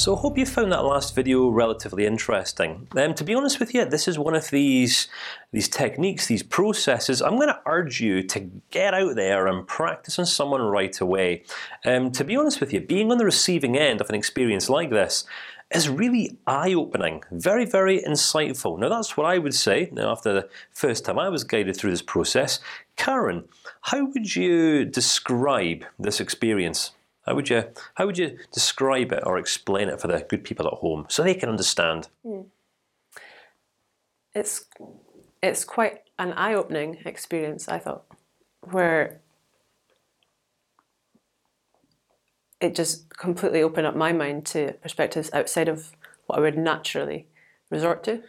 So I hope you found that last video relatively interesting. Um, to be honest with you, this is one of these these techniques, these processes. I'm going to urge you to get out there and practice on someone right away. Um, to be honest with you, being on the receiving end of an experience like this is really eye-opening, very, very insightful. Now that's what I would say. Now, after the first time I was guided through this process, Karen, how would you describe this experience? How would you how would you describe it or explain it for the good people at home so they can understand? Mm. It's it's quite an eye-opening experience. I thought, where it just completely opened up my mind to perspectives outside of what I would naturally resort to.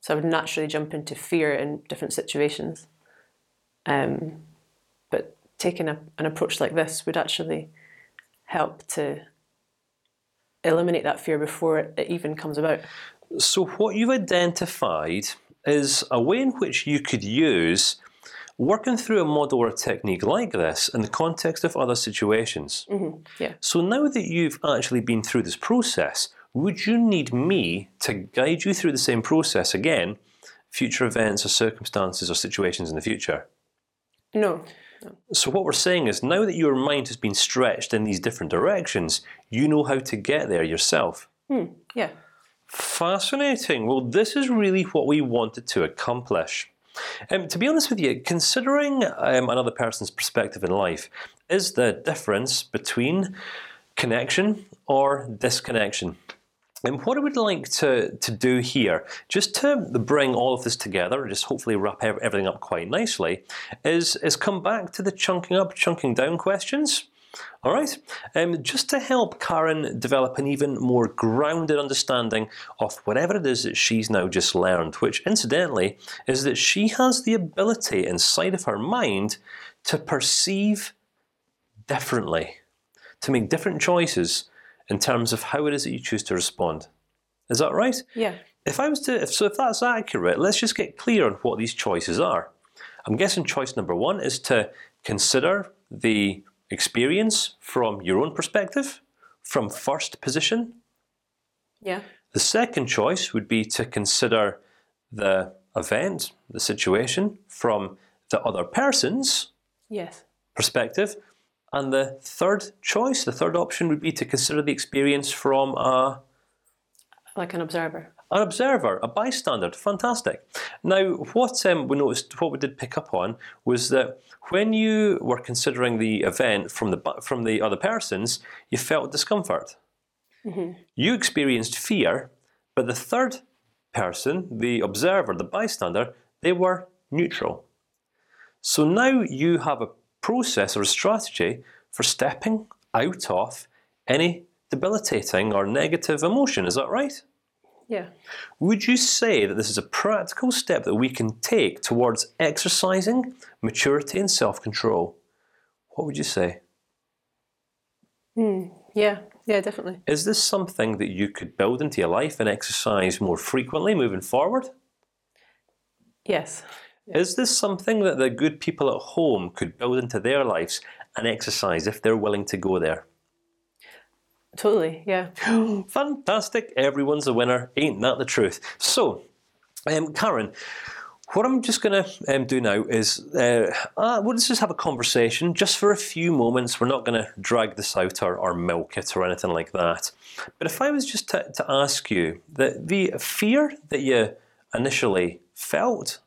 So I would naturally jump into fear in different situations. Um, but taking a, an approach like this would actually help to eliminate that fear before it, even comes about. So what you've identified is a way in which you could use working through a model or a technique like this in the context of other situations. Mm -hmm. Yeah. So now that you've actually been through this process, would you need me to guide you through the same process again, future events or circumstances or situations in the future? No. So what we're saying is now that your mind has been stretched in these different directions, you know how to get there yourself. Hmm. Yeah. Fascinating. Well, this is really what we wanted to accomplish. Um, to be honest with you, considering um, another person's perspective in life is the difference between connection or disconnection. And what I would like to to do here, just to bring all of this together, just hopefully wrap everything up quite nicely, is is come back to the chunking up, chunking down questions. All right, um, just to help Karen develop an even more grounded understanding of whatever it is that she's now just learned, which incidentally is that she has the ability inside of her mind to perceive differently, to make different choices in terms of how it is that you choose to respond. Is that right? Yeah. If I was to, if, so if that's accurate, let's just get clear on what these choices are. I'm guessing choice number one is to consider the experience from your own perspective, from first position. Yeah. The second choice would be to consider the event, the situation, from the other person's yes. perspective, and the third choice, the third option, would be to consider the experience from a like an observer. An observer, a bystander. Fantastic. Now, what um, we noticed, what we did pick up on, was that when you were considering the event from the from the other persons, you felt discomfort. Mm -hmm. You experienced fear, but the third person, the observer, the bystander, they were neutral. So now you have a process or a strategy for stepping out of any debilitating or negative emotion. Is that right? Yeah. Would you say that this is a practical step that we can take towards exercising maturity and self-control? What would you say? Mm, yeah, yeah, definitely. Is this something that you could build into your life and exercise more frequently moving forward? Yes. Is this something that the good people at home could build into their lives and exercise if they're willing to go there? Totally, yeah. Fantastic! Everyone's a winner. Ain't that the truth? So, um, Karen, what I'm just going to um, do now is uh, uh, we'll just have a conversation just for a few moments. We're not going to drag this out or, or milk it or anything like that. But if I was just to, to ask you that the fear that you initially felt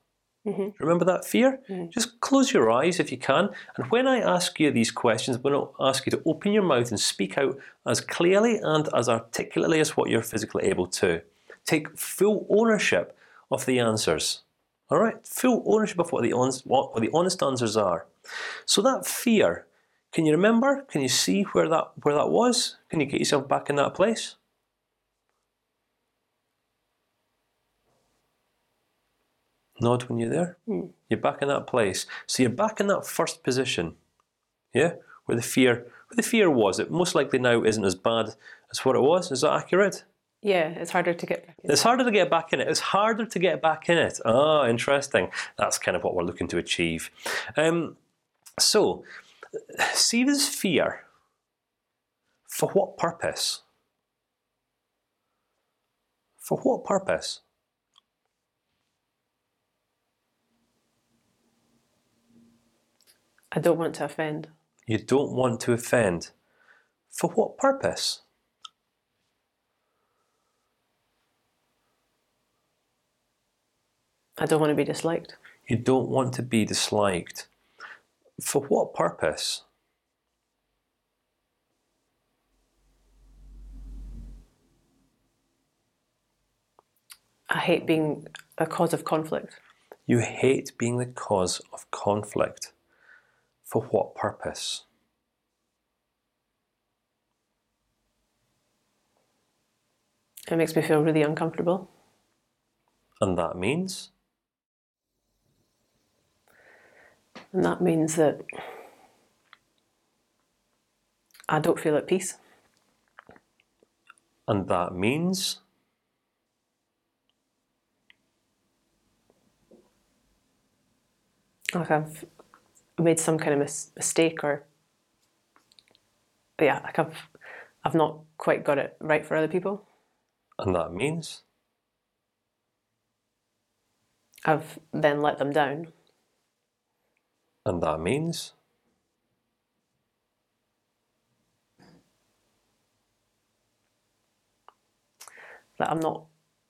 Mm -hmm. Remember that fear? Mm -hmm. Just close your eyes if you can. And when I ask you these questions, I'm going to ask you to open your mouth and speak out as clearly and as articulately as what you're physically able to. Take full ownership of the answers. All right, full ownership of what the honest, what, what the honest answers are. So that fear, can you remember? Can you see where that where that was? Can you get yourself back in that place? Nod when you're there. Mm. You're back in that place. So you're back in that first position, yeah, where the fear, where the fear was. It most likely now isn't as bad as what it was. Is that accurate? Yeah, it's harder to get back in. It's harder to get back in it. It's harder to get back in it. Ah, oh, interesting. That's kind of what we're looking to achieve. Um, so, see this fear. For what purpose? For what purpose? I don't want to offend. You don't want to offend. For what purpose? I don't want to be disliked. You don't want to be disliked. For what purpose? I hate being a cause of conflict. You hate being the cause of conflict. For what purpose? It makes me feel really uncomfortable. And that means? And that means that I don't feel at peace. And that means? Like I've made some kind of mis- mistake or yeah, like I've I've not quite got it right for other people. And that means? I've then let them down. And that means? That I'm not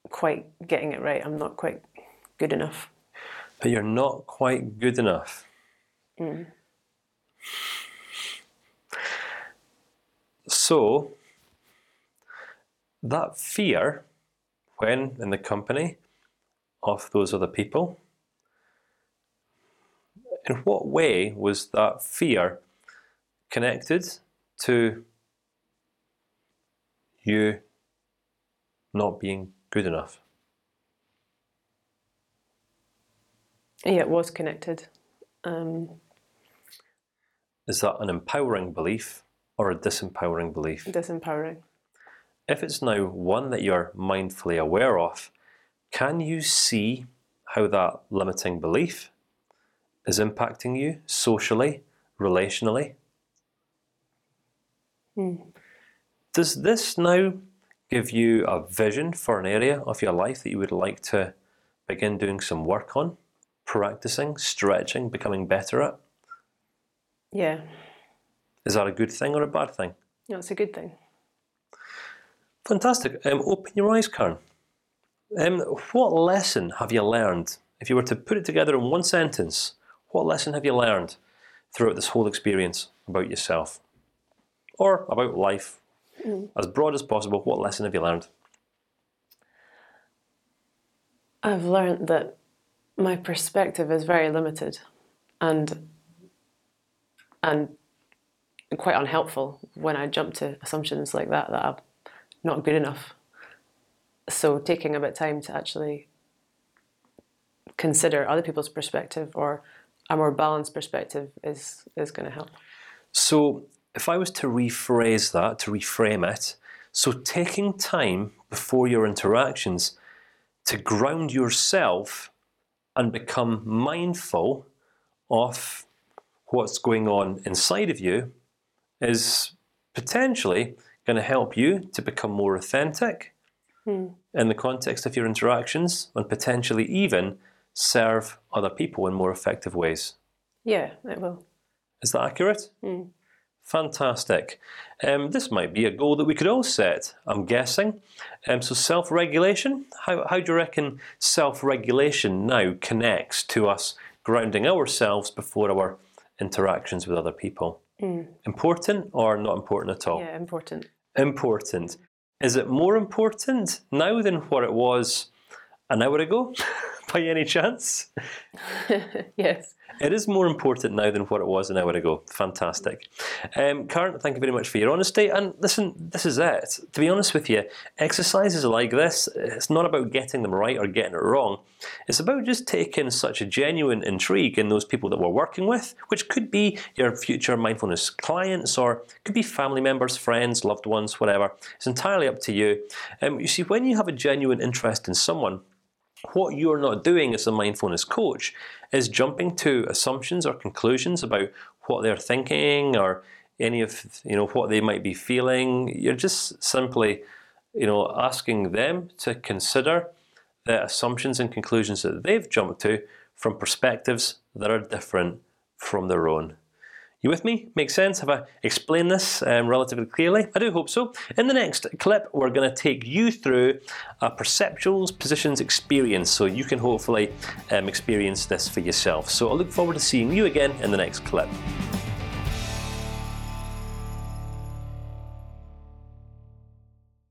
quite getting it right. I'm not quite good enough. That you're not quite good enough. So that fear, when in the company of those other people, in what way was that fear connected to you not being good enough? Yeah, it was connected. Um, Is that an empowering belief or a disempowering belief? disempowering. If it's now one that you're mindfully aware of, can you see how that limiting belief is impacting you socially, relationally? Hmm. Does this now give you a vision for an area of your life that you would like to begin doing some work on, practicing, stretching, becoming better at? Yeah, Is that a good thing or a bad thing? no, it's a good thing. Fantastic. Um, open your eyes, Karen. Um, what lesson have you learned? If you were to put it together in one sentence, what lesson have you learned throughout this whole experience about yourself, or about life, as broad as possible? What lesson have you learned? I've learned that my perspective is very limited, and and quite unhelpful when I jump to assumptions like that that I'm not good enough. So taking a bit of time to actually consider other people's perspective or a more balanced perspective is is going to help. So, if I was to rephrase that, to reframe it, so taking time before your interactions to ground yourself and become mindful of what's going on inside of you is potentially going to help you to become more authentic in the context of your interactions, and potentially even serve other people in more effective ways. Yeah, it will. Is that accurate? Fantastic. Um, this might be a goal that we could all set. I'm guessing. Um, so self-regulation. How how do you reckon self-regulation now connects to us grounding ourselves before our interactions with other people? Mm. Important or not important at all? Yeah, important. Important. Is it more important now than what it was an hour ago, by any chance? yes. It is more important now than what it was an hour ago. Fantastic, um, Karen. Thank you very much for your honesty. And listen, this is it. To be honest with you, exercises like this, it's not about getting them right or getting it wrong. It's about just taking such a genuine intrigue in those people that we're working with, which could be your future mindfulness clients, or could be family members, friends, loved ones, whatever. It's entirely up to you. Um, you see, when you have a genuine interest in someone, what you're not doing as a mindfulness coach is jumping to assumptions or conclusions about what they're thinking or any of you know what they might be feeling. You're just simply you know, asking them to consider the assumptions and conclusions that they've jumped to from perspectives that are different from their own. You with me? Makes sense? Have I explained this um, relatively clearly? I do hope so. In the next clip, we're going to take you through a perceptuals positions experience, so you can hopefully um, experience this for yourself. So I look forward to seeing you again in the next clip.